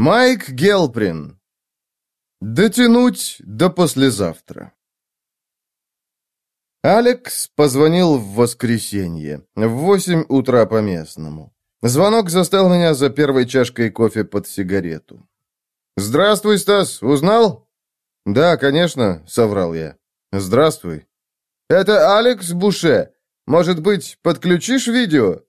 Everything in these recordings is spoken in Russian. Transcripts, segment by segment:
Майк Гелприн. Дотянуть до послезавтра. Алекс позвонил в воскресенье, в восемь утра по местному. Звонок застал меня за первой чашкой кофе под сигарету. «Здравствуй, Стас, узнал?» «Да, конечно», — соврал я. «Здравствуй». «Это Алекс Буше. Может быть, подключишь видео?»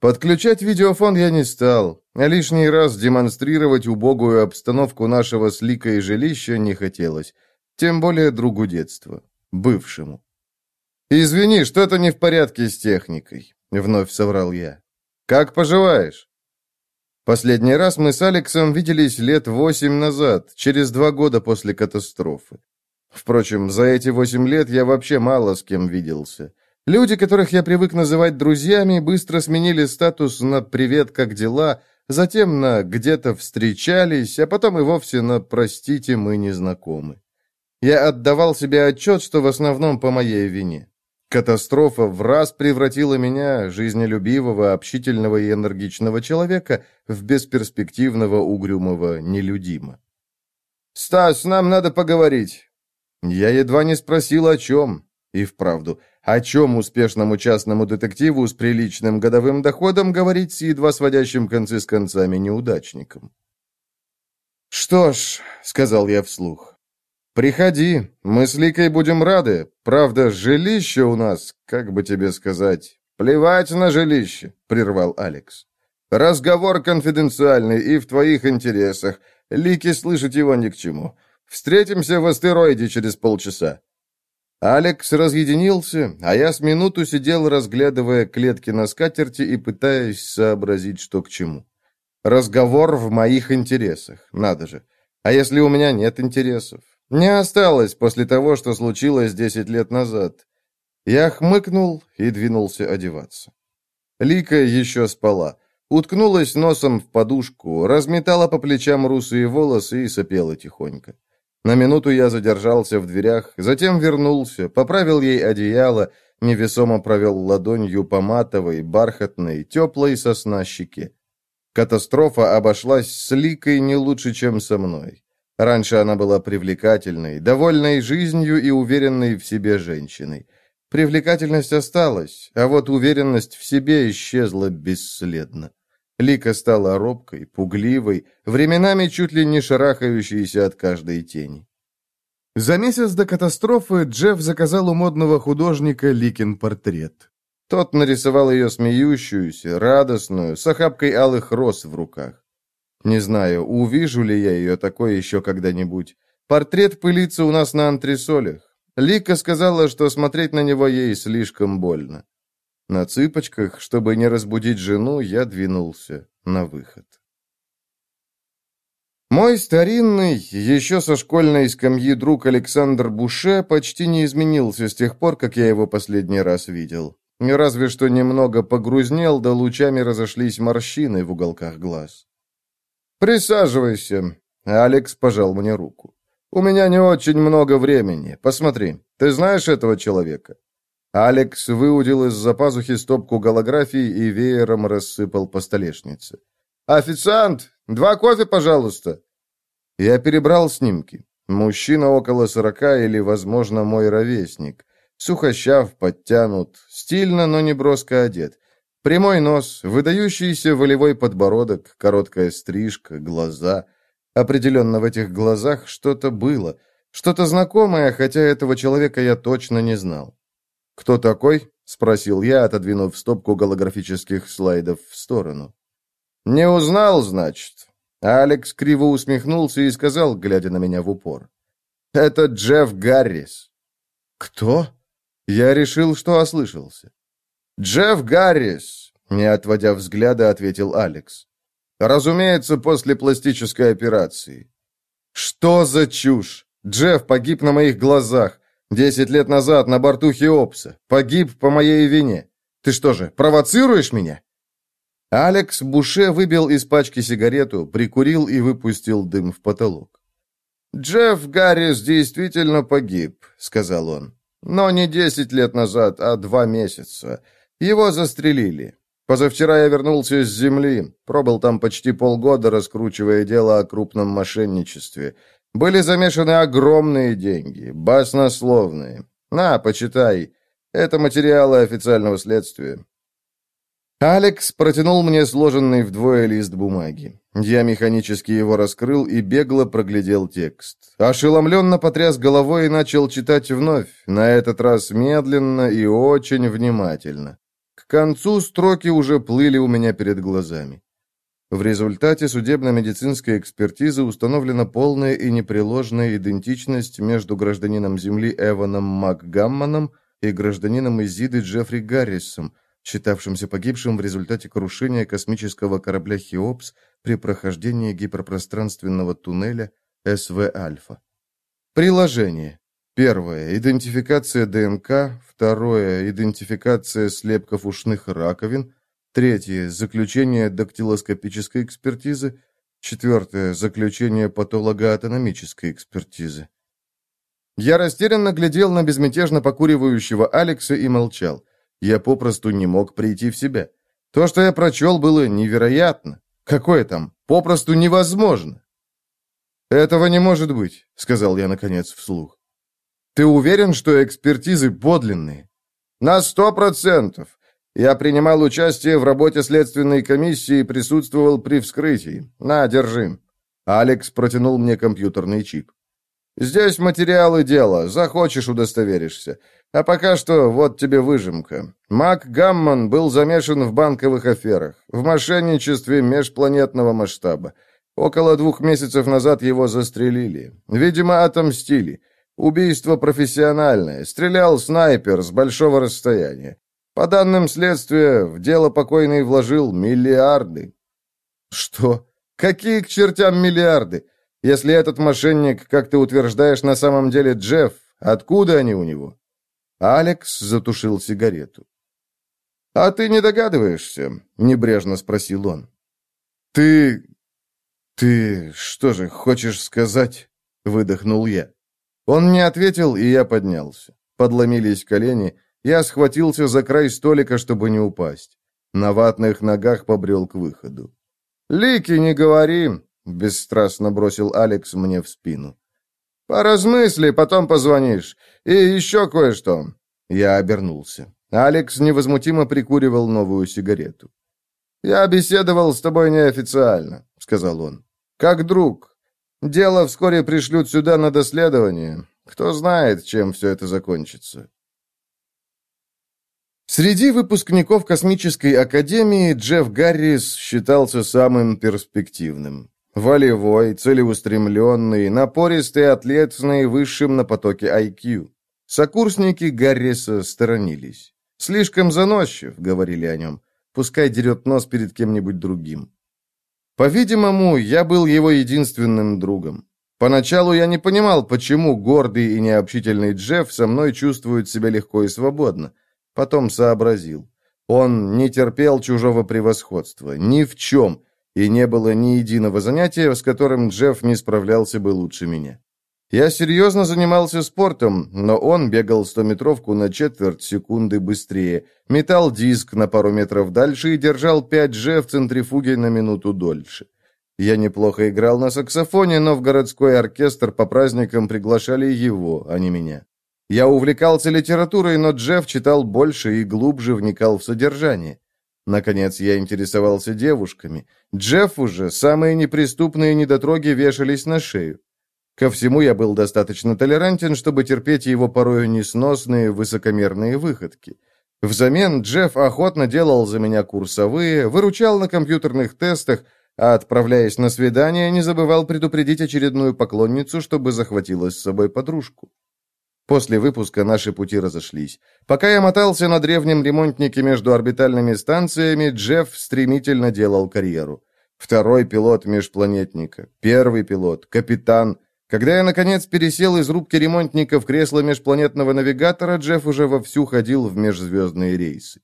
Подключать видеофон я не стал, а лишний раз демонстрировать убогую обстановку нашего с Ликой жилища не хотелось, тем более другу детства, бывшему. «Извини, что-то не в порядке с техникой», — вновь соврал я. «Как поживаешь?» Последний раз мы с Алексом виделись лет восемь назад, через два года после катастрофы. Впрочем, за эти восемь лет я вообще мало с кем виделся. Люди, которых я привык называть друзьями, быстро сменили статус на «привет, как дела», затем на «где-то встречались», а потом и вовсе на «простите, мы не знакомы». Я отдавал себе отчет, что в основном по моей вине. Катастрофа в раз превратила меня, жизнелюбивого, общительного и энергичного человека, в бесперспективного, угрюмого нелюдима. «Стас, нам надо поговорить». Я едва не спросил, о чем. И вправду, о чем успешному частному детективу с приличным годовым доходом говорить с едва сводящим концы с концами неудачником? «Что ж», — сказал я вслух, — «приходи, мы с Ликой будем рады. Правда, жилище у нас, как бы тебе сказать...» «Плевать на жилище», — прервал Алекс. «Разговор конфиденциальный и в твоих интересах. Лики слышать его ни к чему. Встретимся в астероиде через полчаса». Алекс разъединился, а я с минуту сидел, разглядывая клетки на скатерти и пытаясь сообразить, что к чему. Разговор в моих интересах, надо же. А если у меня нет интересов? Не осталось после того, что случилось десять лет назад. Я хмыкнул и двинулся одеваться. Лика еще спала. Уткнулась носом в подушку, разметала по плечам русые волосы и сопела тихонько. На минуту я задержался в дверях, затем вернулся, поправил ей одеяло, невесомо провел ладонью по матовой, бархатной, теплой сосна щеке. Катастрофа обошлась с Ликой не лучше, чем со мной. Раньше она была привлекательной, довольной жизнью и уверенной в себе женщиной. Привлекательность осталась, а вот уверенность в себе исчезла бесследно. Лика стала робкой, пугливой, временами чуть ли не шарахающейся от каждой тени. За месяц до катастрофы Джефф заказал у модного художника Ликин портрет. Тот нарисовал ее смеющуюся, радостную, с охапкой алых роз в руках. Не знаю, увижу ли я ее такой еще когда-нибудь. Портрет пылится у нас на антресолях. Лика сказала, что смотреть на него ей слишком больно. На цыпочках, чтобы не разбудить жену, я двинулся на выход. Мой старинный, еще со школьной скамьи друг Александр Буше почти не изменился с тех пор, как я его последний раз видел. Разве что немного погрузнел, да лучами разошлись морщины в уголках глаз. «Присаживайся», — Алекс пожал мне руку. «У меня не очень много времени. Посмотри, ты знаешь этого человека?» Алекс выудил из-за пазухи стопку голографий и веером рассыпал по столешнице. «Официант! Два кофе, пожалуйста!» Я перебрал снимки. Мужчина около сорока или, возможно, мой ровесник. Сухощав, подтянут, стильно, но не броско одет. Прямой нос, выдающийся волевой подбородок, короткая стрижка, глаза. Определенно в этих глазах что-то было, что-то знакомое, хотя этого человека я точно не знал. «Кто такой?» — спросил я, отодвинув стопку голографических слайдов в сторону. «Не узнал, значит?» Алекс криво усмехнулся и сказал, глядя на меня в упор. «Это Джефф Гаррис». «Кто?» Я решил, что ослышался. «Джефф Гаррис», — не отводя взгляда, ответил Алекс. «Разумеется, после пластической операции». «Что за чушь? Джефф погиб на моих глазах. Десять лет назад на борту Хеопса. Погиб по моей вине. Ты что же, провоцируешь меня?» Алекс Буше выбил из пачки сигарету, прикурил и выпустил дым в потолок. «Джефф Гаррис действительно погиб», — сказал он. «Но не десять лет назад, а два месяца. Его застрелили. Позавчера я вернулся с земли, пробыл там почти полгода, раскручивая дело о крупном мошенничестве. Были замешаны огромные деньги, баснословные. На, почитай. Это материалы официального следствия. Алекс протянул мне сложенный вдвое лист бумаги. Я механически его раскрыл и бегло проглядел текст. Ошеломленно потряс головой и начал читать вновь, на этот раз медленно и очень внимательно. К концу строки уже плыли у меня перед глазами. В результате судебно-медицинской экспертизы установлена полная и непреложная идентичность между гражданином Земли Эваном МакГамманом и гражданином Изиды Джеффри Гаррисом – считавшимся погибшим в результате крушения космического корабля «Хеопс» при прохождении гиперпространственного туннеля СВ-Альфа. Приложение. Первое. Идентификация ДНК. Второе. Идентификация слепков ушных раковин. Третье. Заключение дактилоскопической экспертизы. Четвертое. Заключение патологоанатомической экспертизы. Я растерянно глядел на безмятежно покуривающего Алекса и молчал. Я попросту не мог прийти в себя. То, что я прочел, было невероятно. Какое там? Попросту невозможно. «Этого не может быть», — сказал я, наконец, вслух. «Ты уверен, что экспертизы подлинные?» «На сто процентов. Я принимал участие в работе следственной комиссии и присутствовал при вскрытии. На, держи». Алекс протянул мне компьютерный чип. «Здесь материалы дела. Захочешь, удостоверишься. А пока что вот тебе выжимка. Мак Гамман был замешан в банковых аферах, в мошенничестве межпланетного масштаба. Около двух месяцев назад его застрелили. Видимо, отомстили. Убийство профессиональное. Стрелял снайпер с большого расстояния. По данным следствия, в дело покойный вложил миллиарды. Что? Какие к чертям миллиарды? Если этот мошенник, как ты утверждаешь, на самом деле Джефф, откуда они у него? Алекс затушил сигарету. «А ты не догадываешься?» — небрежно спросил он. «Ты... ты что же, хочешь сказать?» — выдохнул я. Он не ответил, и я поднялся. Подломились колени, я схватился за край столика, чтобы не упасть. На ватных ногах побрел к выходу. «Лики, не говори!» — бесстрастно бросил Алекс мне в спину. «Поразмысли, потом позвонишь. И еще кое-что». Я обернулся. Алекс невозмутимо прикуривал новую сигарету. «Я беседовал с тобой неофициально», — сказал он. «Как друг. Дело вскоре пришлют сюда на доследование. Кто знает, чем все это закончится». Среди выпускников Космической Академии Джефф Гаррис считался самым перспективным. Волевой, целеустремленный, напористый атлет с наивысшим на потоке IQ. Сокурсники Гарриса сторонились. «Слишком заносчив», — говорили о нем. «Пускай дерет нос перед кем-нибудь другим». По-видимому, я был его единственным другом. Поначалу я не понимал, почему гордый и необщительный Джефф со мной чувствует себя легко и свободно. Потом сообразил. Он не терпел чужого превосходства, ни в чем, и не было ни единого занятия, с которым Джефф не справлялся бы лучше меня. Я серьезно занимался спортом, но он бегал стометровку на четверть секунды быстрее, метал диск на пару метров дальше и держал 5G в центрифуге на минуту дольше. Я неплохо играл на саксофоне, но в городской оркестр по праздникам приглашали его, а не меня. Я увлекался литературой, но Джефф читал больше и глубже вникал в содержание. Наконец, я интересовался девушками. Джеффу же самые неприступные недотроги вешались на шею. Ко всему я был достаточно толерантен, чтобы терпеть его порою несносные высокомерные выходки. Взамен Джефф охотно делал за меня курсовые, выручал на компьютерных тестах, а отправляясь на свидание, не забывал предупредить очередную поклонницу, чтобы захватила с собой подружку. После выпуска наши пути разошлись. Пока я мотался на древнем ремонтнике между орбитальными станциями, Джефф стремительно делал карьеру. Второй пилот межпланетника, первый пилот, капитан. Когда я, наконец, пересел из рубки ремонтника в кресло межпланетного навигатора, Джефф уже вовсю ходил в межзвездные рейсы.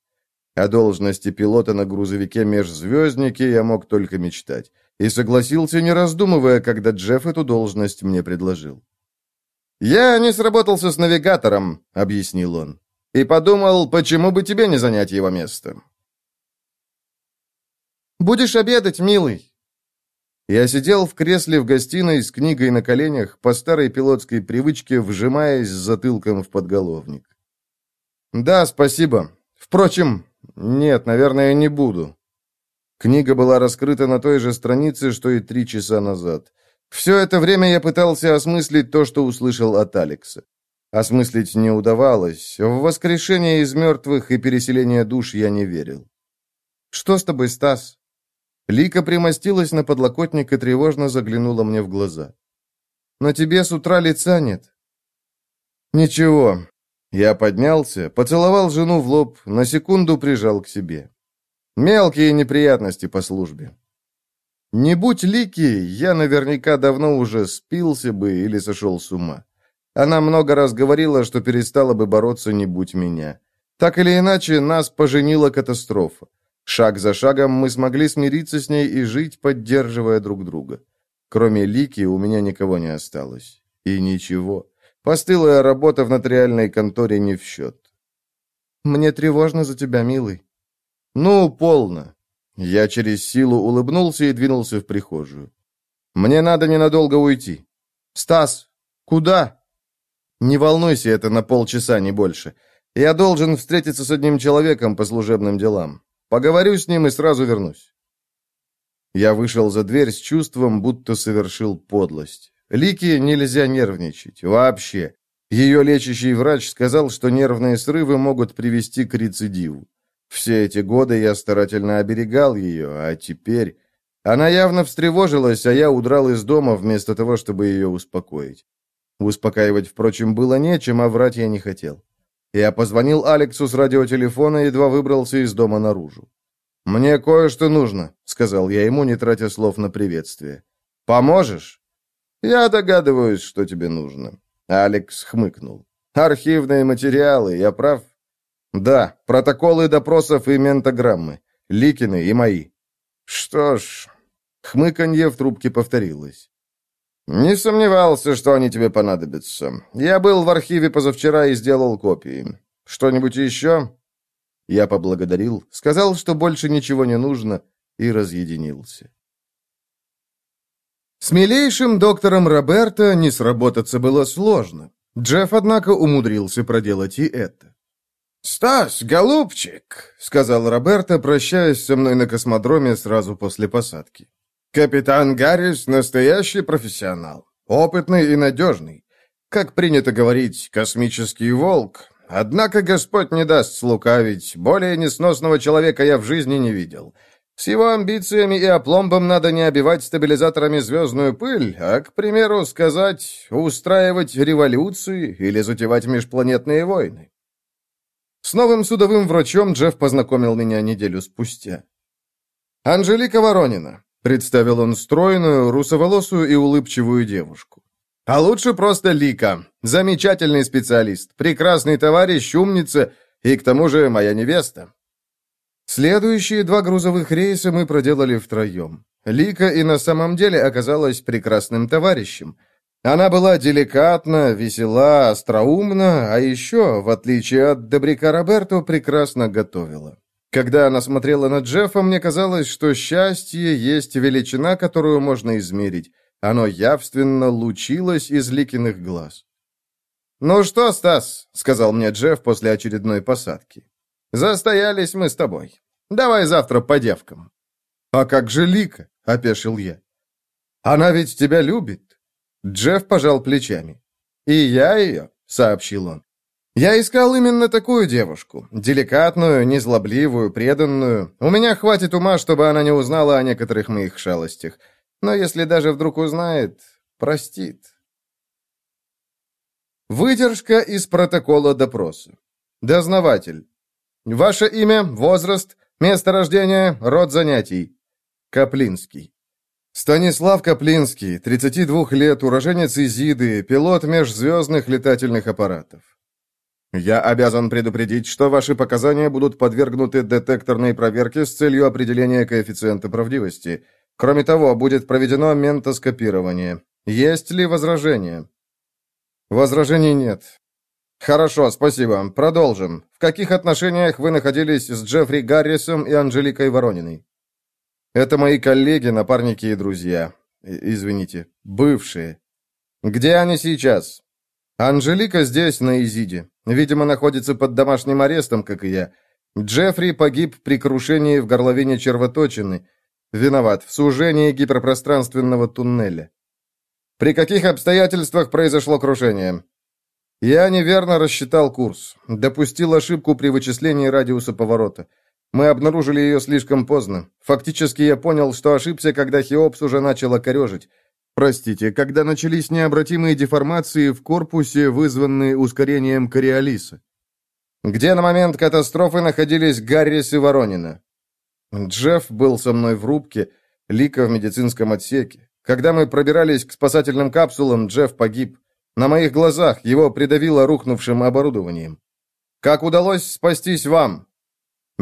О должности пилота на грузовике «Межзвездники» я мог только мечтать. И согласился, не раздумывая, когда Джефф эту должность мне предложил. «Я не сработался с навигатором», — объяснил он. «И подумал, почему бы тебе не занять его место?» «Будешь обедать, милый?» Я сидел в кресле в гостиной с книгой на коленях, по старой пилотской привычке, вжимаясь затылком в подголовник. «Да, спасибо. Впрочем, нет, наверное, не буду». Книга была раскрыта на той же странице, что и три часа назад. Все это время я пытался осмыслить то, что услышал от Алекса. Осмыслить не удавалось. В воскрешение из мертвых и переселение душ я не верил. «Что с тобой, Стас?» Лика примостилась на подлокотник и тревожно заглянула мне в глаза. «На тебе с утра лица нет». «Ничего». Я поднялся, поцеловал жену в лоб, на секунду прижал к себе. Мелкие неприятности по службе. Не будь Лики, я наверняка давно уже спился бы или сошел с ума. Она много раз говорила, что перестала бы бороться, не будь меня. Так или иначе, нас поженила катастрофа. Шаг за шагом мы смогли смириться с ней и жить, поддерживая друг друга. Кроме Лики у меня никого не осталось. И ничего. Постылая работа в нотариальной конторе не в счет. «Мне тревожно за тебя, милый». «Ну, полно». Я через силу улыбнулся и двинулся в прихожую. «Мне надо ненадолго уйти». «Стас, куда?» «Не волнуйся, это на полчаса, не больше. Я должен встретиться с одним человеком по служебным делам. Поговорю с ним и сразу вернусь». Я вышел за дверь с чувством, будто совершил подлость. Лики нельзя нервничать. Вообще. Ее лечащий врач сказал, что нервные срывы могут привести к рецидиву. Все эти годы я старательно оберегал ее, а теперь... Она явно встревожилась, а я удрал из дома вместо того, чтобы ее успокоить. Успокаивать, впрочем, было нечем, а врать я не хотел. Я позвонил Алексу с радиотелефона и едва выбрался из дома наружу. «Мне кое-что нужно», — сказал я ему, не тратя слов на приветствие. «Поможешь?» «Я догадываюсь, что тебе нужно». Алекс хмыкнул. «Архивные материалы, я прав?» «Да, протоколы допросов и ментограммы. Ликины и мои». «Что ж...» Хмыканье в трубке повторилось. «Не сомневался, что они тебе понадобятся. Я был в архиве позавчера и сделал копии. Что-нибудь еще?» Я поблагодарил, сказал, что больше ничего не нужно, и разъединился. С милейшим доктором Роберто не сработаться было сложно. Джефф, однако, умудрился проделать и это. «Стас, голубчик», — сказал Роберто, прощаясь со мной на космодроме сразу после посадки. Капитан Гаррис – настоящий профессионал, опытный и надежный. Как принято говорить, космический волк. Однако Господь не даст слукавить, более несносного человека я в жизни не видел. С его амбициями и опломбом надо не обивать стабилизаторами звездную пыль, а, к примеру, сказать, устраивать революции или затевать межпланетные войны. С новым судовым врачом Джефф познакомил меня неделю спустя. Анжелика Воронина, Представил он стройную, русоволосую и улыбчивую девушку. А лучше просто Лика. Замечательный специалист, прекрасный товарищ, умница и, к тому же, моя невеста. Следующие два грузовых рейса мы проделали втроем. Лика и на самом деле оказалась прекрасным товарищем. Она была деликатна, весела, остроумна, а еще, в отличие от Добряка Роберто, прекрасно готовила. Когда она смотрела на Джеффа, мне казалось, что счастье есть величина, которую можно измерить. Оно явственно лучилось из Ликиных глаз. «Ну что, Стас?» — сказал мне Джефф после очередной посадки. «Застоялись мы с тобой. Давай завтра по девкам». «А как же Лика?» — опешил я. «Она ведь тебя любит». Джефф пожал плечами. «И я ее», — сообщил он. Я искал именно такую девушку. Деликатную, незлобливую, преданную. У меня хватит ума, чтобы она не узнала о некоторых моих шалостях. Но если даже вдруг узнает, простит. Выдержка из протокола допроса. Дознаватель. Ваше имя, возраст, место рождения, род занятий. Каплинский. Станислав Каплинский, 32 лет, уроженец Изиды, пилот межзвездных летательных аппаратов. Я обязан предупредить, что ваши показания будут подвергнуты детекторной проверке с целью определения коэффициента правдивости. Кроме того, будет проведено ментоскопирование. Есть ли возражения? Возражений нет. Хорошо, спасибо. Продолжим. В каких отношениях вы находились с Джеффри Гаррисом и Анжеликой Ворониной? Это мои коллеги, напарники и друзья. Извините, бывшие. Где они сейчас? Анжелика здесь, на Изиде. Видимо, находится под домашним арестом, как и я. Джеффри погиб при крушении в горловине червоточины. Виноват в сужении гиперпространственного туннеля. При каких обстоятельствах произошло крушение? Я неверно рассчитал курс. Допустил ошибку при вычислении радиуса поворота. Мы обнаружили ее слишком поздно. Фактически я понял, что ошибся, когда Хеопс уже начала корежить. Простите, когда начались необратимые деформации в корпусе, вызванные ускорением кориолиса. Где на момент катастрофы находились Гаррис и Воронина? Джефф был со мной в рубке, Лика в медицинском отсеке. Когда мы пробирались к спасательным капсулам, Джефф погиб. На моих глазах его придавило рухнувшим оборудованием. Как удалось спастись вам?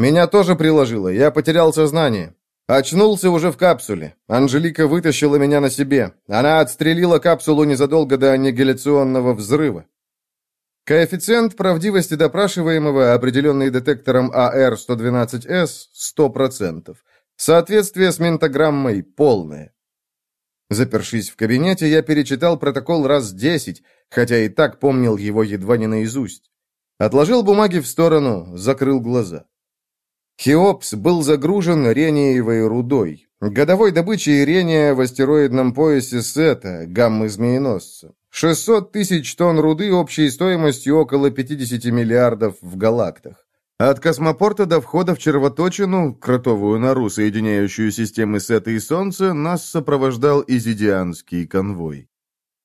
Меня тоже приложило, я потерял сознание. Очнулся уже в капсуле. Анжелика вытащила меня на себе. Она отстрелила капсулу незадолго до аннигиляционного взрыва. Коэффициент правдивости допрашиваемого, определенный детектором АР-112С, 100%. Соответствие с ментограммой полное. Запершись в кабинете, я перечитал протокол раз десять, хотя и так помнил его едва не наизусть. Отложил бумаги в сторону, закрыл глаза. Хеопс был загружен рениевой рудой, годовой добычей рения в астероидном поясе Сета, гаммы-змееносца. 600 тысяч тонн руды общей стоимостью около 50 миллиардов в галактах. От космопорта до входа в червоточину, кротовую нору, соединяющую системы Сета и Солнца, нас сопровождал изидианский конвой.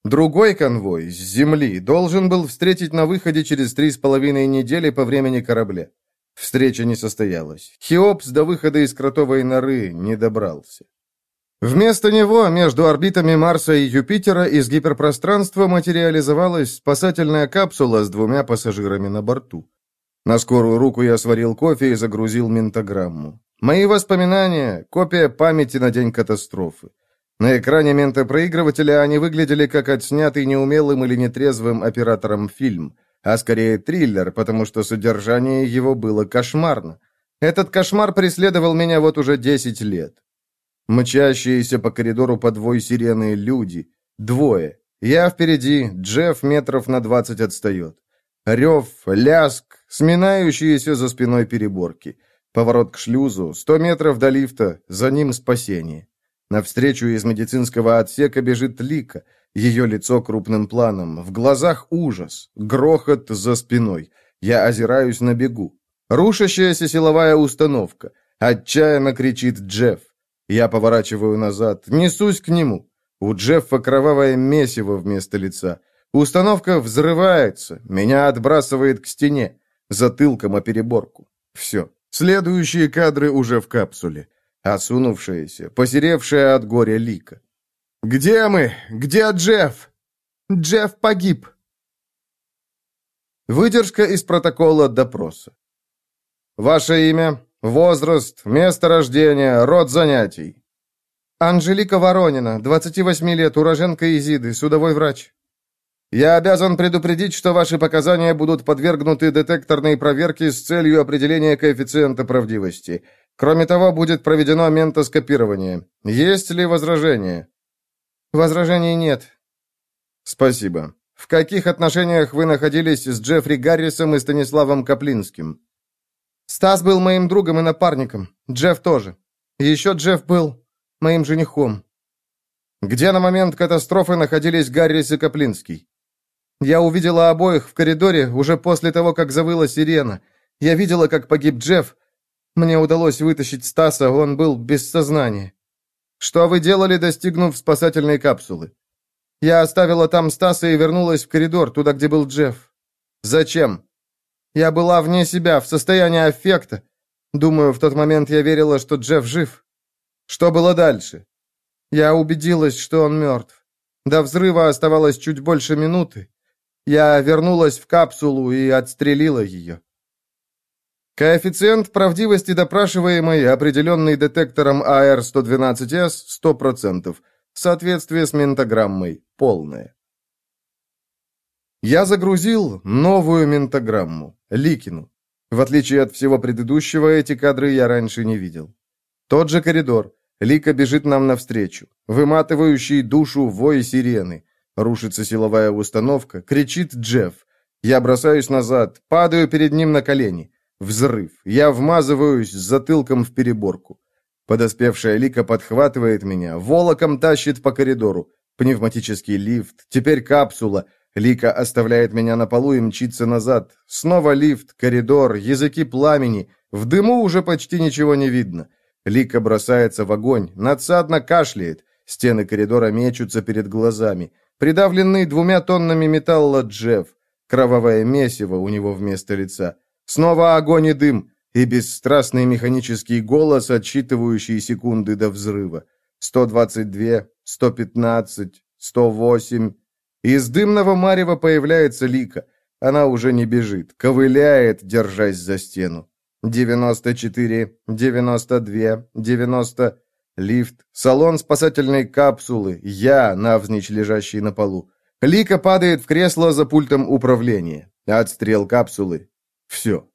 Другой конвой с Земли должен был встретить на выходе через три с половиной недели по времени корабля. Встреча не состоялась. Хеопс до выхода из кротовой норы не добрался. Вместо него между орбитами Марса и Юпитера из гиперпространства материализовалась спасательная капсула с двумя пассажирами на борту. На скорую руку я сварил кофе и загрузил ментограмму. Мои воспоминания — копия памяти на день катастрофы. На экране ментопроигрывателя они выглядели как отснятый неумелым или нетрезвым оператором фильм, а скорее триллер, потому что содержание его было кошмарно. Этот кошмар преследовал меня вот уже 10 лет. Мчащиеся по коридору подвой сирены люди. Двое. Я впереди, Джефф метров на 20 отстает. Рев, ляск, сминающиеся за спиной переборки. Поворот к шлюзу, сто метров до лифта, за ним спасение. Навстречу из медицинского отсека бежит Лика, ее лицо крупным планом, в глазах ужас, грохот за спиной. Я озираюсь на бегу. Рушащаяся силовая установка. Отчаянно кричит Джефф. Я поворачиваю назад, несусь к нему. У Джеффа кровавое месиво вместо лица. Установка взрывается, меня отбрасывает к стене, затылком о переборку. Все. Следующие кадры уже в капсуле. Осунувшаяся, посеревшая от горя лика. «Где мы? Где Джефф?» «Джефф погиб». Выдержка из протокола допроса. «Ваше имя, возраст, место рождения, род занятий?» «Анжелика Воронина, 28 лет, уроженка Изиды, судовой врач». Я обязан предупредить, что ваши показания будут подвергнуты детекторной проверке с целью определения коэффициента правдивости. Кроме того, будет проведено ментоскопирование. Есть ли возражения? Возражений нет. Спасибо. В каких отношениях вы находились с Джеффри Гаррисом и Станиславом Каплинским? Стас был моим другом и напарником. Джефф тоже. еще Джефф был моим женихом. Где на момент катастрофы находились Гаррис и Каплинский? Я увидела обоих в коридоре уже после того, как завыла сирена. Я видела, как погиб Джефф. Мне удалось вытащить Стаса, он был без сознания. Что вы делали, достигнув спасательной капсулы? Я оставила там Стаса и вернулась в коридор, туда, где был Джефф. Зачем? Я была вне себя, в состоянии аффекта. Думаю, в тот момент я верила, что Джефф жив. Что было дальше? Я убедилась, что он мертв. До взрыва оставалось чуть больше минуты. Я вернулась в капсулу и отстрелила ее. Коэффициент правдивости допрашиваемой, определенный детектором АР-112С, 100%. Соответствие с ментограммой полное. Я загрузил новую ментограмму, Ликину. В отличие от всего предыдущего, эти кадры я раньше не видел. Тот же коридор, Лика бежит нам навстречу. Выматывающий душу вой сирены. Рушится силовая установка. Кричит Джефф. Я бросаюсь назад, падаю перед ним на колени. Взрыв. Я вмазываюсь с затылком в переборку. Подоспевшая Лика подхватывает меня, волоком тащит по коридору. Пневматический лифт, теперь капсула. Лика оставляет меня на полу и мчится назад. Снова лифт, коридор, языки пламени. В дыму уже почти ничего не видно. Лика бросается в огонь, надсадно кашляет. Стены коридора мечутся перед глазами. Придавленный двумя тоннами металла Джефф. Кровавое месиво у него вместо лица. Снова огонь и дым. И бесстрастный механический голос, отсчитывающий секунды до взрыва. 122, 115, 108. Из дымного марева появляется Лика. Она уже не бежит, ковыляет, держась за стену. 94, 92, 90... Лифт, салон спасательной капсулы, я, навзничь лежащий на полу. Лика падает в кресло за пультом управления. Отстрел капсулы. Все.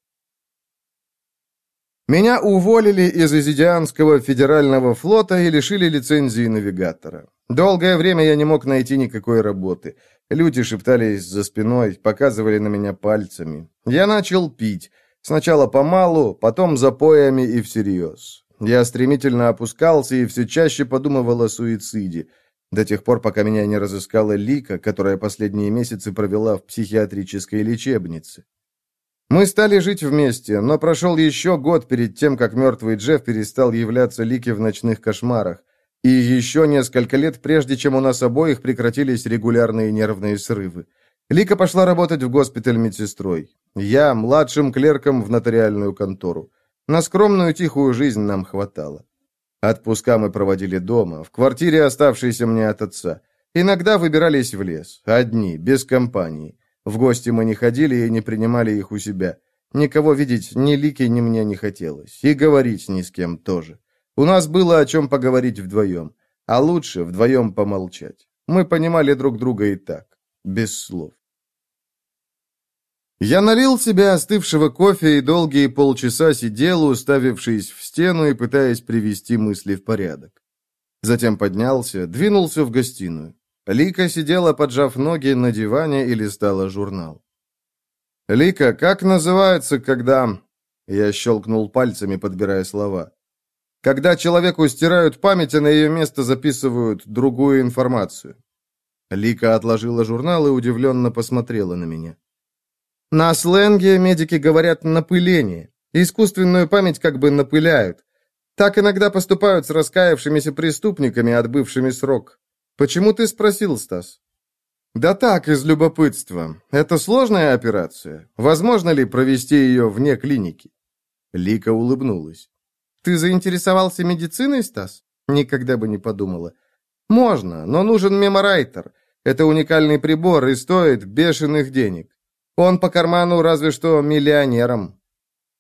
Меня уволили из Изидианского федерального флота и лишили лицензии навигатора. Долгое время я не мог найти никакой работы. Люди шептались за спиной, показывали на меня пальцами. Я начал пить. Сначала помалу, потом запоями и всерьез. Я стремительно опускался и все чаще подумывал о суициде. До тех пор, пока меня не разыскала Лика, которая последние месяцы провела в психиатрической лечебнице. Мы стали жить вместе, но прошел еще год перед тем, как мертвый Джефф перестал являться Лике в ночных кошмарах, и еще несколько лет прежде, чем у нас обоих прекратились регулярные нервные срывы. Лика пошла работать в госпиталь медсестрой. Я младшим клерком в нотариальную контору. На скромную тихую жизнь нам хватало. Отпуска мы проводили дома, в квартире, оставшейся мне от отца. Иногда выбирались в лес, одни, без компании. В гости мы не ходили и не принимали их у себя. Никого видеть ни Лики, ни мне не хотелось. И говорить ни с кем тоже. У нас было о чем поговорить вдвоем. А лучше вдвоем помолчать. Мы понимали друг друга и так, без слов. Я налил себе остывшего кофе и долгие полчаса сидел, уставившись в стену и пытаясь привести мысли в порядок. Затем поднялся, двинулся в гостиную. Лика сидела, поджав ноги на диване и листала журнал. «Лика, как называется, когда...» Я щелкнул пальцами, подбирая слова. «Когда человеку стирают память, а на ее место записывают другую информацию». Лика отложила журнал и удивленно посмотрела на меня. «На сленге медики говорят «напыление». Искусственную память как бы напыляют. Так иногда поступают с раскаявшимися преступниками, отбывшими срок. «Почему ты спросил, Стас?» «Да так, из любопытства. Это сложная операция. Возможно ли провести ее вне клиники?» Лика улыбнулась. «Ты заинтересовался медициной, Стас?» Никогда бы не подумала. «Можно, но нужен меморайтер. Это уникальный прибор и стоит бешеных денег. Он по карману разве что миллионерам».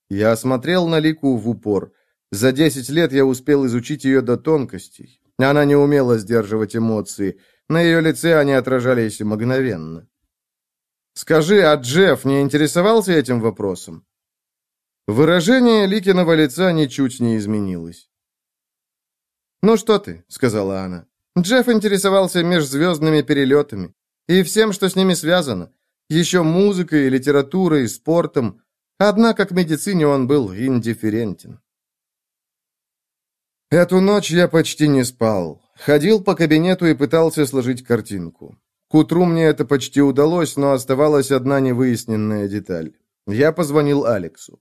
Я смотрел на Лику в упор. За десять лет я успел изучить ее до тонкостей. Она не умела сдерживать эмоции. На ее лице они отражались мгновенно. «Скажи, а Джефф не интересовался этим вопросом?» Выражение Ликиного лица ничуть не изменилось. «Ну что ты», — сказала она. «Джефф интересовался межзвездными перелетами и всем, что с ними связано. Еще музыкой, литературой, спортом. Однако к медицине он был индифферентен». Эту ночь я почти не спал. Ходил по кабинету и пытался сложить картинку. К утру мне это почти удалось, но оставалась одна невыясненная деталь. Я позвонил Алексу.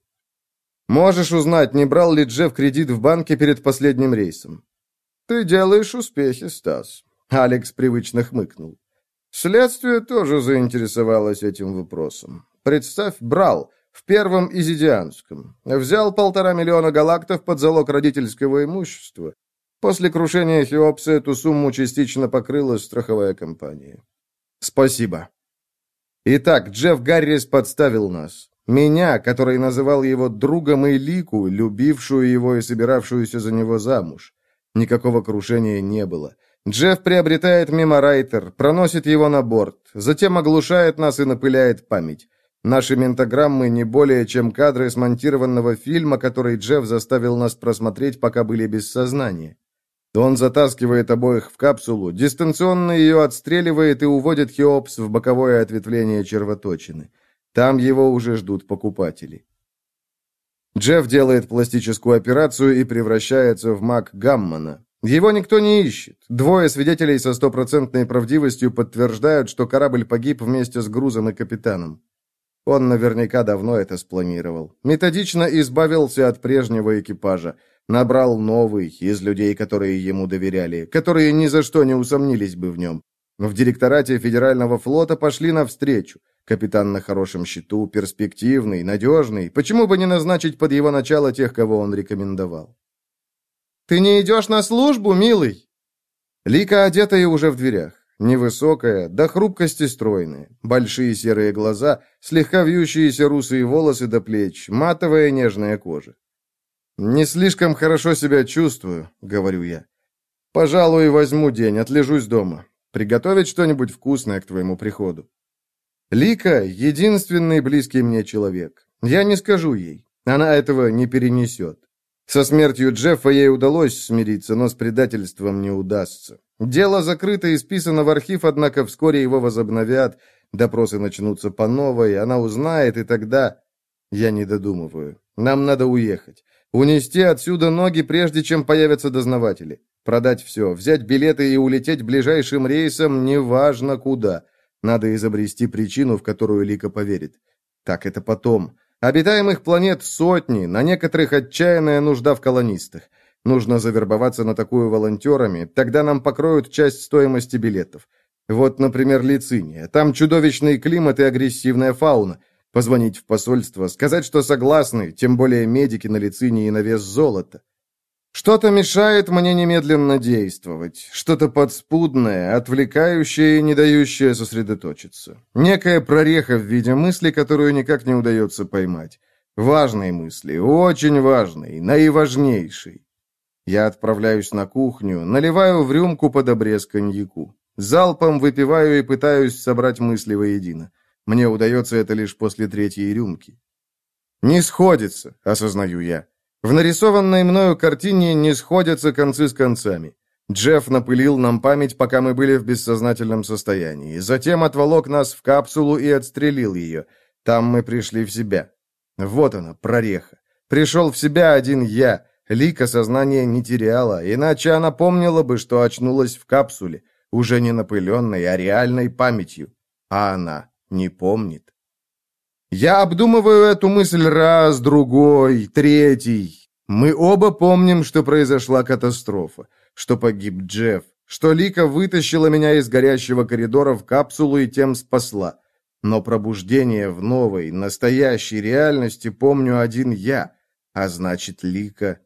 «Можешь узнать, не брал ли Джефф кредит в банке перед последним рейсом?» «Ты делаешь успехи, Стас», — Алекс привычно хмыкнул. «Следствие тоже заинтересовалось этим вопросом. Представь, брал, в первом Изидианском. Взял полтора миллиона галактов под залог родительского имущества. После крушения Хеопса эту сумму частично покрыла страховая компания. Спасибо. Итак, Джефф Гаррис подставил нас. Меня, который называл его другом и Лику, любившую его и собиравшуюся за него замуж. Никакого крушения не было. Джефф приобретает меморайтер, проносит его на борт, затем оглушает нас и напыляет память. Наши ментограммы не более чем кадры смонтированного фильма, который Джефф заставил нас просмотреть, пока были без сознания. Он затаскивает обоих в капсулу, дистанционно ее отстреливает и уводит Хеопс в боковое ответвление червоточины. Там его уже ждут покупатели. Джефф делает пластическую операцию и превращается в маг Гаммана. Его никто не ищет. Двое свидетелей со стопроцентной правдивостью подтверждают, что корабль погиб вместе с грузом и капитаном. Он наверняка давно это спланировал. Методично избавился от прежнего экипажа. Набрал новый из людей, которые ему доверяли, которые ни за что не усомнились бы в нем. В директорате Федерального флота пошли навстречу. Капитан на хорошем счету, перспективный, надежный. Почему бы не назначить под его начало тех, кого он рекомендовал? «Ты не идешь на службу, милый?» Лика одета и уже в дверях. Невысокая, до хрупкости стройная. Большие серые глаза, слегка вьющиеся русые волосы до плеч, матовая нежная кожа. «Не слишком хорошо себя чувствую», — говорю я. «Пожалуй, возьму день, отлежусь дома. Приготовить что-нибудь вкусное к твоему приходу». Лика — единственный близкий мне человек. Я не скажу ей. Она этого не перенесет. Со смертью Джеффа ей удалось смириться, но с предательством не удастся. Дело закрыто и списано в архив, однако вскоре его возобновят, допросы начнутся по новой, она узнает, и тогда... Я не додумываю. Нам надо уехать. Унести отсюда ноги, прежде чем появятся дознаватели. Продать все, взять билеты и улететь ближайшим рейсом, неважно куда. Надо изобрести причину, в которую Лика поверит. Так это потом. Обитаемых планет сотни, на некоторых отчаянная нужда в колонистах. Нужно завербоваться на такую волонтерами, тогда нам покроют часть стоимости билетов. Вот, например, Лициния. Там чудовищный климат и агрессивная фауна. Позвонить в посольство, сказать, что согласны, тем более медики на Лицинии на вес золота. Что-то мешает мне немедленно действовать, что-то подспудное, отвлекающее и не дающее сосредоточиться. Некая прореха в виде мысли, которую никак не удается поймать. Важные мысли, очень важные, наиважнейшие. Я отправляюсь на кухню, наливаю в рюмку под обрез коньяку. Залпом выпиваю и пытаюсь собрать мысли воедино. Мне удается это лишь после третьей рюмки. «Не сходится», — осознаю я. В нарисованной мною картине не сходятся концы с концами. Джефф напылил нам память, пока мы были в бессознательном состоянии. Затем отволок нас в капсулу и отстрелил ее. Там мы пришли в себя. Вот она, прореха. Пришел в себя один я. Лика сознание не теряла, иначе она помнила бы, что очнулась в капсуле, уже не напыленной, а реальной памятью. А она не помнит. Я обдумываю эту мысль раз, другой, третий. Мы оба помним, что произошла катастрофа, что погиб Джефф, что Лика вытащила меня из горящего коридора в капсулу и тем спасла. Но пробуждение в новой, настоящей реальности помню один я, а значит, Лика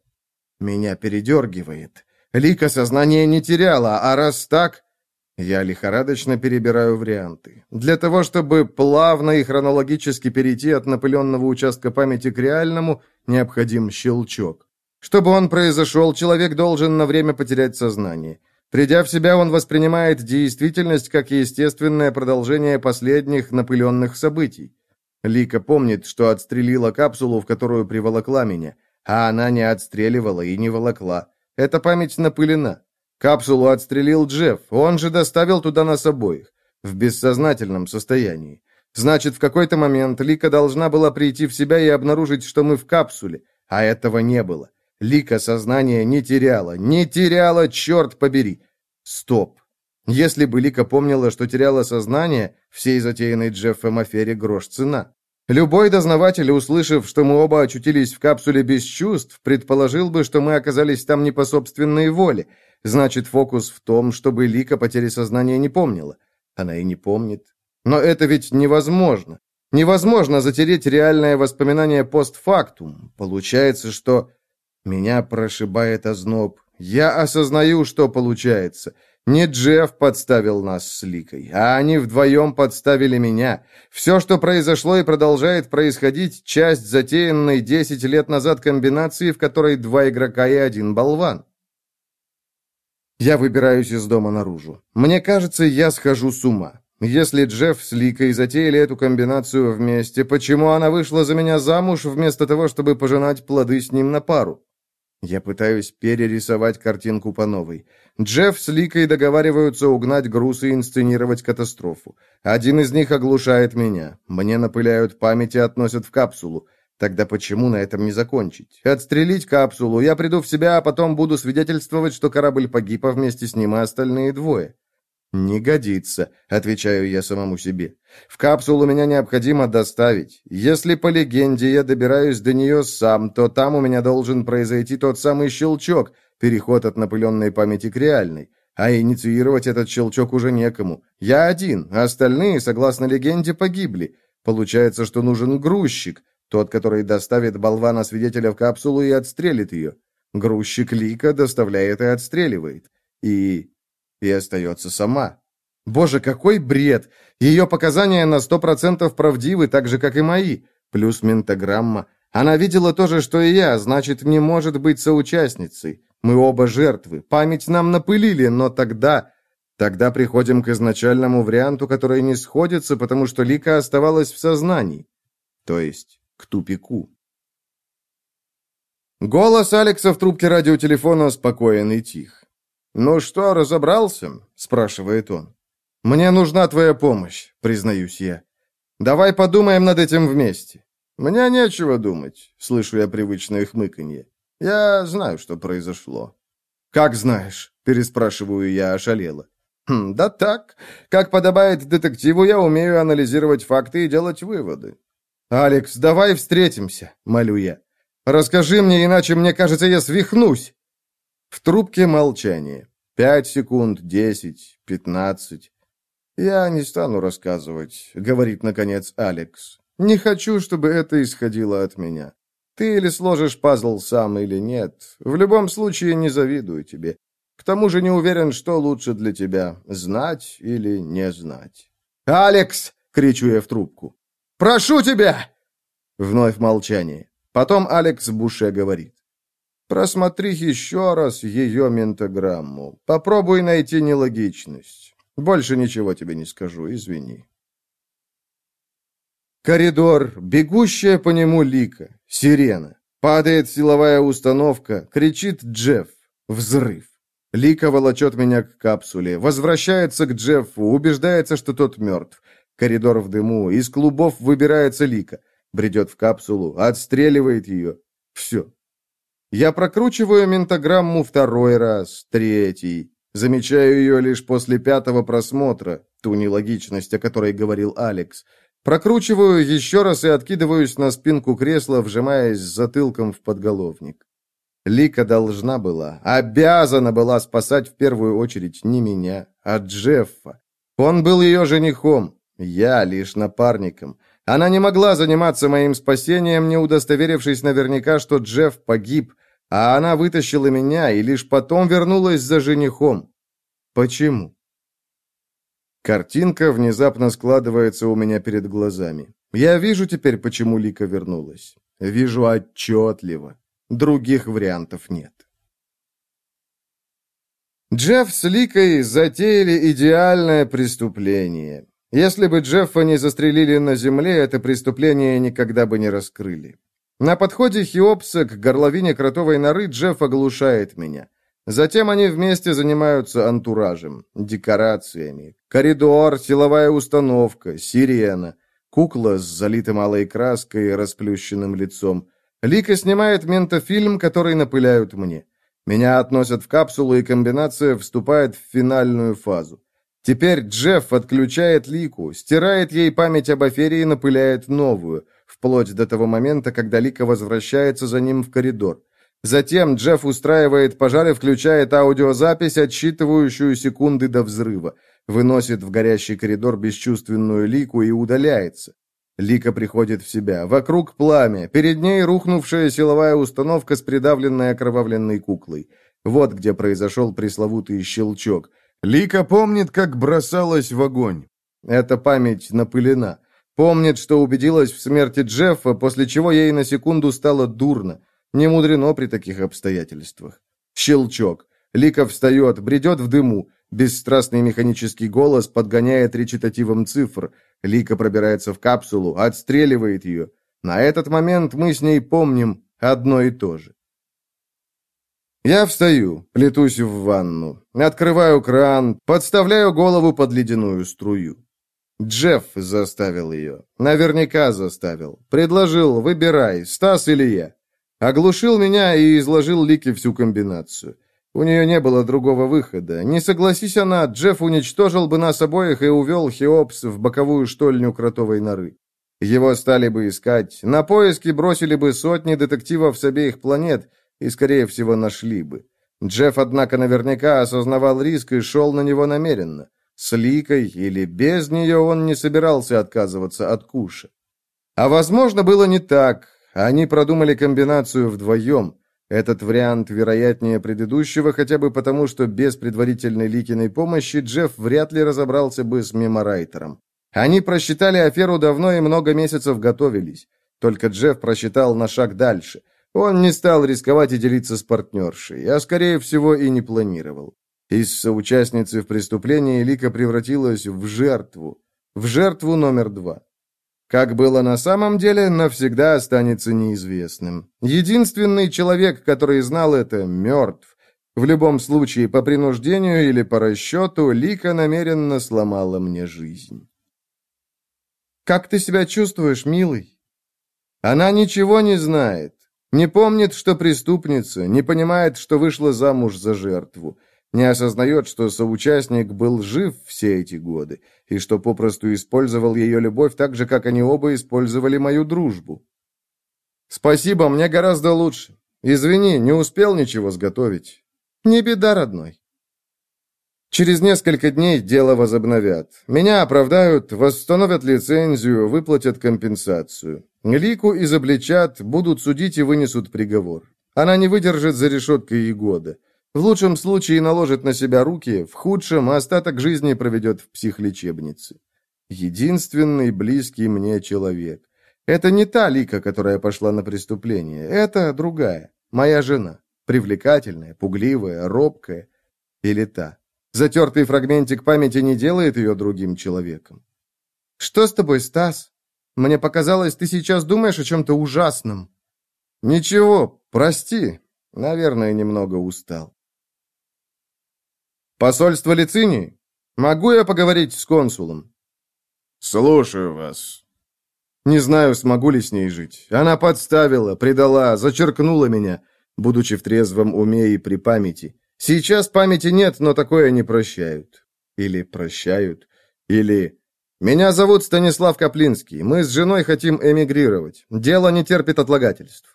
меня передергивает. Лика сознание не теряла, а раз так, я лихорадочно перебираю варианты. Для того, чтобы плавно и хронологически перейти от напыленного участка памяти к реальному, необходим щелчок. Чтобы он произошел, человек должен на время потерять сознание. Придя в себя, он воспринимает действительность как естественное продолжение последних напыленных событий. Лика помнит, что отстрелила капсулу, в которую приволокла меня, а она не отстреливала и не волокла. Эта память напылена. Капсулу отстрелил Джефф, он же доставил туда нас обоих, в бессознательном состоянии. Значит, в какой-то момент Лика должна была прийти в себя и обнаружить, что мы в капсуле, а этого не было. Лика сознание не теряла, не теряла, черт побери. Стоп. Если бы Лика помнила, что теряла сознание, всей затеянной Джеффом афере грош цена. Любой дознаватель, услышав, что мы оба очутились в капсуле без чувств, предположил бы, что мы оказались там не по собственной воле, Значит, фокус в том, чтобы Лика потери сознания не помнила. Она и не помнит. Но это ведь невозможно. Невозможно затереть реальное воспоминание постфактум. Получается, что... Меня прошибает озноб. Я осознаю, что получается. Не Джефф подставил нас с Ликой, а они вдвоем подставили меня. Все, что произошло и продолжает происходить, часть затеянной 10 лет назад комбинации, в которой два игрока и один болван. Я выбираюсь из дома наружу. Мне кажется, я схожу с ума. Если Джефф с Ликой затеяли эту комбинацию вместе, почему она вышла за меня замуж, вместо того, чтобы пожинать плоды с ним на пару? Я пытаюсь перерисовать картинку по новой. Джефф с Ликой договариваются угнать груз и инсценировать катастрофу. Один из них оглушает меня. Мне напыляют память и относят в капсулу. Тогда почему на этом не закончить? Отстрелить капсулу, я приду в себя, а потом буду свидетельствовать, что корабль погиб, а вместе с ним и остальные двое. «Не годится», — отвечаю я самому себе. «В капсулу меня необходимо доставить. Если по легенде я добираюсь до нее сам, то там у меня должен произойти тот самый щелчок, переход от напыленной памяти к реальной. А инициировать этот щелчок уже некому. Я один, а остальные, согласно легенде, погибли. Получается, что нужен грузчик, тот, который доставит болвана-свидетеля в капсулу и отстрелит ее. Грузчик Лика доставляет и отстреливает. И и остается сама. Боже, какой бред! Ее показания на сто процентов правдивы, так же, как и мои. Плюс ментограмма. Она видела то же, что и я, значит, не может быть соучастницей. Мы оба жертвы. Память нам напылили, но тогда... Тогда приходим к изначальному варианту, который не сходится, потому что Лика оставалась в сознании. То есть к тупику. Голос Алекса в трубке радиотелефона спокоен и тих. «Ну что, разобрался?» — спрашивает он. «Мне нужна твоя помощь», — признаюсь я. «Давай подумаем над этим вместе». «Мне нечего думать», — слышу я привычное хмыканье. «Я знаю, что произошло». «Как знаешь?» — переспрашиваю я ошалело. «Хм, «Да так. Как подобает детективу, я умею анализировать факты и делать выводы». «Алекс, давай встретимся», — молю я. «Расскажи мне, иначе, мне кажется, я свихнусь». В трубке молчание. Пять секунд, десять, пятнадцать. «Я не стану рассказывать», — говорит, наконец, Алекс. «Не хочу, чтобы это исходило от меня. Ты или сложишь пазл сам, или нет. В любом случае, не завидую тебе. К тому же не уверен, что лучше для тебя, знать или не знать». «Алекс!» — кричу я в трубку. «Прошу тебя!» Вновь молчание. Потом Алекс Буше говорит. Просмотри еще раз ее ментограмму. Попробуй найти нелогичность. Больше ничего тебе не скажу, извини. Коридор, бегущая по нему лика, сирена. Падает силовая установка, кричит Джефф. Взрыв. Лика волочет меня к капсуле, возвращается к Джеффу, убеждается, что тот мертв. Коридор в дыму, из клубов выбирается Лика. Бредет в капсулу, отстреливает ее. Все, я прокручиваю ментограмму второй раз, третий. Замечаю ее лишь после пятого просмотра, ту нелогичность, о которой говорил Алекс. Прокручиваю еще раз и откидываюсь на спинку кресла, вжимаясь затылком в подголовник. Лика должна была, обязана была спасать в первую очередь не меня, а Джеффа. Он был ее женихом, я лишь напарником. Она не могла заниматься моим спасением, не удостоверившись наверняка, что Джефф погиб, а она вытащила меня и лишь потом вернулась за женихом. Почему? Картинка внезапно складывается у меня перед глазами. Я вижу теперь, почему Лика вернулась. Вижу отчетливо. Других вариантов нет. Джефф с Ликой затеяли идеальное преступление. Если бы Джеффа не застрелили на земле, это преступление никогда бы не раскрыли. На подходе Хеопса к горловине кротовой норы Джефф оглушает меня. Затем они вместе занимаются антуражем, декорациями. Коридор, силовая установка, сирена, кукла с залитым алой краской и расплющенным лицом. Лика снимает ментофильм, который напыляют мне. Меня относят в капсулу, и комбинация вступает в финальную фазу. Теперь Джефф отключает Лику, стирает ей память об афере и напыляет новую – вплоть до того момента, когда Лика возвращается за ним в коридор. Затем Джефф устраивает пожар и включает аудиозапись, отсчитывающую секунды до взрыва, выносит в горящий коридор бесчувственную Лику и удаляется. Лика приходит в себя. Вокруг пламя. Перед ней рухнувшая силовая установка с придавленной окровавленной куклой. Вот где произошел пресловутый щелчок. Лика помнит, как бросалась в огонь. Эта память напылена. Помнит, что убедилась в смерти Джеффа, после чего ей на секунду стало дурно. Не мудрено при таких обстоятельствах. Щелчок. Лика встает, бредет в дыму. Бесстрастный механический голос подгоняет речитативом цифр. Лика пробирается в капсулу, отстреливает ее. На этот момент мы с ней помним одно и то же. Я встаю, плетусь в ванну, открываю кран, подставляю голову под ледяную струю. Джефф заставил ее. Наверняка заставил. Предложил, выбирай, Стас или я. Оглушил меня и изложил Лике всю комбинацию. У нее не было другого выхода. Не согласись она, Джефф уничтожил бы нас обоих и увел Хеопс в боковую штольню кротовой норы. Его стали бы искать, на поиски бросили бы сотни детективов с обеих планет и, скорее всего, нашли бы. Джефф, однако, наверняка осознавал риск и шел на него намеренно. С Ликой или без нее он не собирался отказываться от Куша. А возможно, было не так. Они продумали комбинацию вдвоем. Этот вариант вероятнее предыдущего, хотя бы потому, что без предварительной Ликиной помощи Джефф вряд ли разобрался бы с меморайтером. Они просчитали аферу давно и много месяцев готовились. Только Джефф просчитал на шаг дальше. Он не стал рисковать и делиться с партнершей, а, скорее всего, и не планировал. Из соучастницы в преступлении Лика превратилась в жертву. В жертву номер два. Как было на самом деле, навсегда останется неизвестным. Единственный человек, который знал это, мертв. В любом случае, по принуждению или по расчету, Лика намеренно сломала мне жизнь. «Как ты себя чувствуешь, милый?» Она ничего не знает. Не помнит, что преступница, не понимает, что вышла замуж за жертву не осознает, что соучастник был жив все эти годы, и что попросту использовал ее любовь так же, как они оба использовали мою дружбу. «Спасибо, мне гораздо лучше. Извини, не успел ничего сготовить. Не беда, родной». Через несколько дней дело возобновят. Меня оправдают, восстановят лицензию, выплатят компенсацию. Лику изобличат, будут судить и вынесут приговор. Она не выдержит за решеткой и года. В лучшем случае наложит на себя руки, в худшем остаток жизни проведет в психлечебнице. Единственный близкий мне человек. Это не та Лика, которая пошла на преступление. Это другая. Моя жена. Привлекательная, пугливая, робкая. Или та. Затертый фрагментик памяти не делает ее другим человеком. «Что с тобой, Стас? Мне показалось, ты сейчас думаешь о чем-то ужасном». «Ничего, прости. Наверное, немного устал». «Посольство Лицинии? Могу я поговорить с консулом?» «Слушаю вас». «Не знаю, смогу ли с ней жить. Она подставила, предала, зачеркнула меня, будучи в трезвом уме и при памяти. Сейчас памяти нет, но такое не прощают. Или прощают. Или... Меня зовут Станислав Каплинский. Мы с женой хотим эмигрировать. Дело не терпит отлагательств.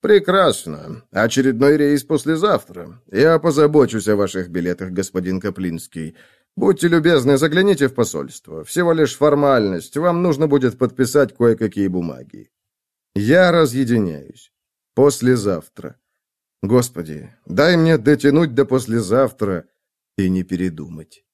«Прекрасно. Очередной рейс послезавтра. Я позабочусь о ваших билетах, господин Каплинский. Будьте любезны, загляните в посольство. Всего лишь формальность. Вам нужно будет подписать кое-какие бумаги». «Я разъединяюсь. Послезавтра. Господи, дай мне дотянуть до послезавтра и не передумать».